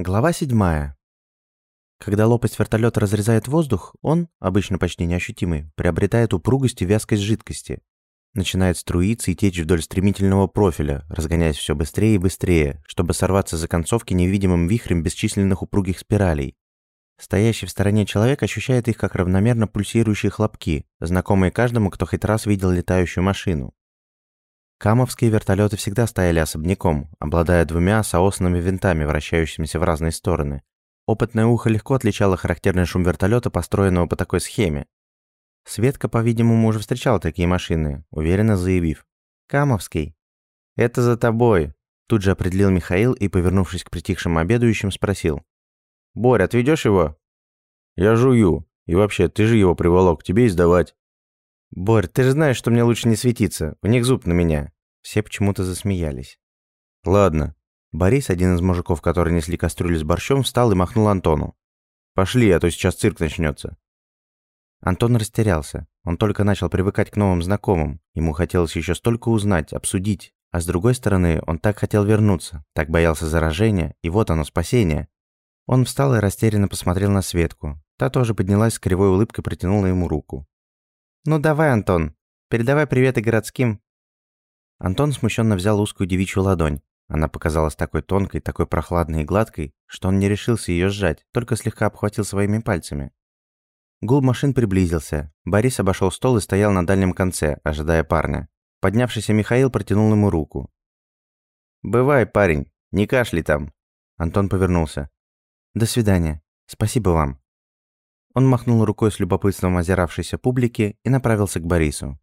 Глава 7. Когда лопасть вертолета разрезает воздух, он, обычно почти неощутимый, приобретает упругость и вязкость жидкости. Начинает струиться и течь вдоль стремительного профиля, разгоняясь все быстрее и быстрее, чтобы сорваться за концовки невидимым вихрем бесчисленных упругих спиралей. Стоящий в стороне человек ощущает их как равномерно пульсирующие хлопки, знакомые каждому, кто хоть раз видел летающую машину. Камовские вертолеты всегда стояли особняком, обладая двумя соосными винтами, вращающимися в разные стороны. Опытное ухо легко отличало характерный шум вертолета, построенного по такой схеме. Светка, по-видимому, уже встречала такие машины, уверенно заявив. «Камовский». «Это за тобой», – тут же определил Михаил и, повернувшись к притихшим обедающим, спросил. «Борь, отведешь его?» «Я жую. И вообще, ты же его приволок, тебе и сдавать». «Борь, ты же знаешь, что мне лучше не светиться. У них зуб на меня». Все почему-то засмеялись. «Ладно». Борис, один из мужиков, которые несли кастрюлю с борщом, встал и махнул Антону. «Пошли, а то сейчас цирк начнется. Антон растерялся. Он только начал привыкать к новым знакомым. Ему хотелось еще столько узнать, обсудить. А с другой стороны, он так хотел вернуться, так боялся заражения, и вот оно, спасение. Он встал и растерянно посмотрел на Светку. Та тоже поднялась с кривой улыбкой, протянула ему руку. «Ну давай, Антон, передавай приветы городским». Антон смущенно взял узкую девичью ладонь. Она показалась такой тонкой, такой прохладной и гладкой, что он не решился ее сжать, только слегка обхватил своими пальцами. Гул машин приблизился. Борис обошел стол и стоял на дальнем конце, ожидая парня. Поднявшийся Михаил протянул ему руку. «Бывай, парень, не кашляй там». Антон повернулся. «До свидания. Спасибо вам». Он махнул рукой с любопытством озиравшейся публики и направился к Борису.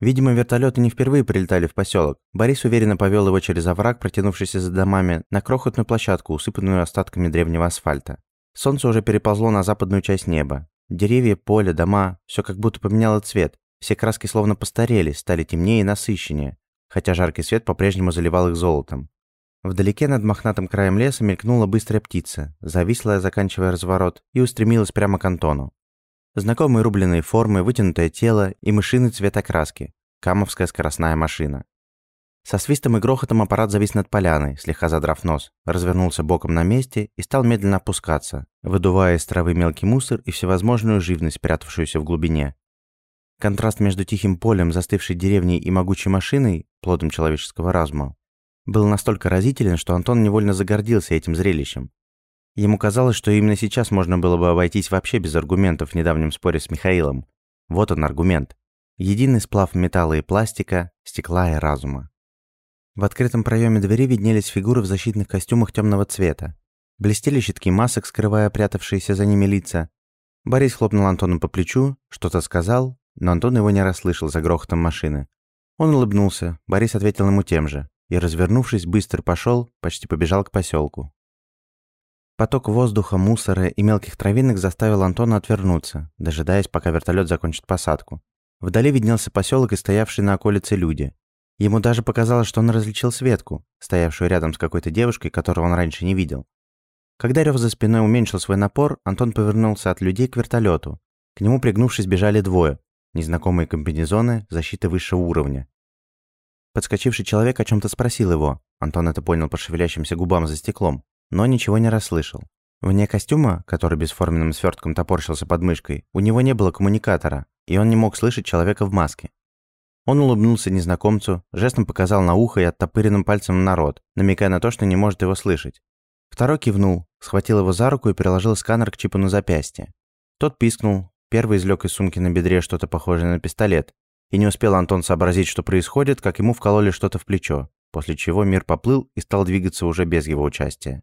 Видимо, вертолеты не впервые прилетали в поселок. Борис уверенно повел его через овраг, протянувшийся за домами, на крохотную площадку, усыпанную остатками древнего асфальта. Солнце уже переползло на западную часть неба. Деревья, поле, дома – все как будто поменяло цвет. Все краски словно постарели, стали темнее и насыщеннее, хотя жаркий свет по-прежнему заливал их золотом. Вдалеке над мохнатым краем леса мелькнула быстрая птица, зависла, заканчивая разворот, и устремилась прямо к Антону. Знакомые рубленые формы, вытянутое тело и мышиный цвет окраски. Камовская скоростная машина. Со свистом и грохотом аппарат завис над поляной, слегка задрав нос, развернулся боком на месте и стал медленно опускаться, выдувая из травы мелкий мусор и всевозможную живность, прятавшуюся в глубине. Контраст между тихим полем, застывшей деревней и могучей машиной, плодом человеческого разума, был настолько разителен, что Антон невольно загордился этим зрелищем. Ему казалось, что именно сейчас можно было бы обойтись вообще без аргументов в недавнем споре с Михаилом. Вот он аргумент. Единый сплав металла и пластика, стекла и разума. В открытом проеме двери виднелись фигуры в защитных костюмах темного цвета. Блестели щитки масок, скрывая прятавшиеся за ними лица. Борис хлопнул Антону по плечу, что-то сказал, но Антон его не расслышал за грохотом машины. Он улыбнулся, Борис ответил ему тем же и, развернувшись, быстро пошел, почти побежал к поселку. Поток воздуха, мусора и мелких травинок заставил Антона отвернуться, дожидаясь, пока вертолет закончит посадку. Вдали виднелся поселок и стоявшие на околице люди. Ему даже показалось, что он различил Светку, стоявшую рядом с какой-то девушкой, которую он раньше не видел. Когда рев за спиной уменьшил свой напор, Антон повернулся от людей к вертолету. К нему, пригнувшись, бежали двое. Незнакомые комбинезоны, защиты высшего уровня. Подскочивший человек о чем-то спросил его. Антон это понял по шевелящимся губам за стеклом, но ничего не расслышал. Вне костюма, который бесформенным свертком топорщился под мышкой, у него не было коммуникатора, и он не мог слышать человека в маске. Он улыбнулся незнакомцу, жестом показал на ухо и оттопыренным пальцем на рот, намекая на то, что не может его слышать. Второй кивнул, схватил его за руку и приложил сканер к чипу на запястье. Тот пискнул, первый извлек из сумки на бедре что-то похожее на пистолет, и не успел Антон сообразить, что происходит, как ему вкололи что-то в плечо, после чего мир поплыл и стал двигаться уже без его участия.